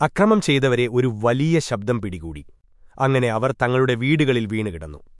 അക്രമം ചെയ്തവരെ ഒരു വലിയ ശബ്ദം പിടികൂടി. അങ്ങനെ അവർ തങ്ങളുടെ വീടുകളിൽ വീണുകിടന്നു.